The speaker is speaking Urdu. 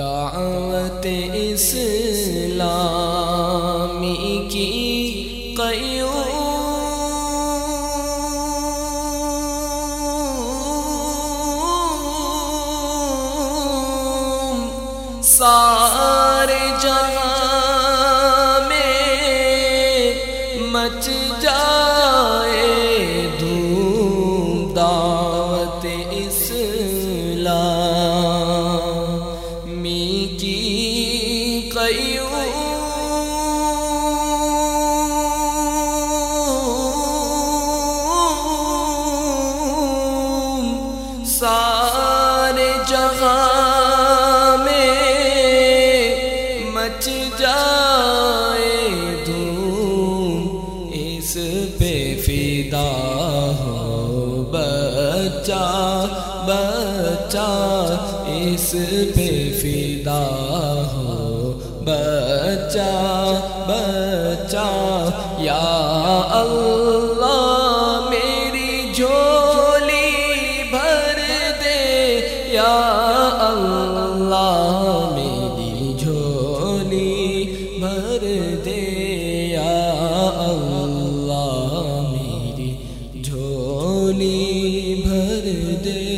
دعوت اسلامی کی قیوم۔ سارے جہاں میں مچ جائے دھوم دعوت قیوم سارے جہاں میں مچ جائے دھوم، اس پہ فدا ہو بچہ بچہ، اس پہ فدا ہو بچہ بچہ یا اللہ میری جھولی بھر دے، یا اللہ میری جھولی بھر دے، یا اللہ میری جھولی بھر دے۔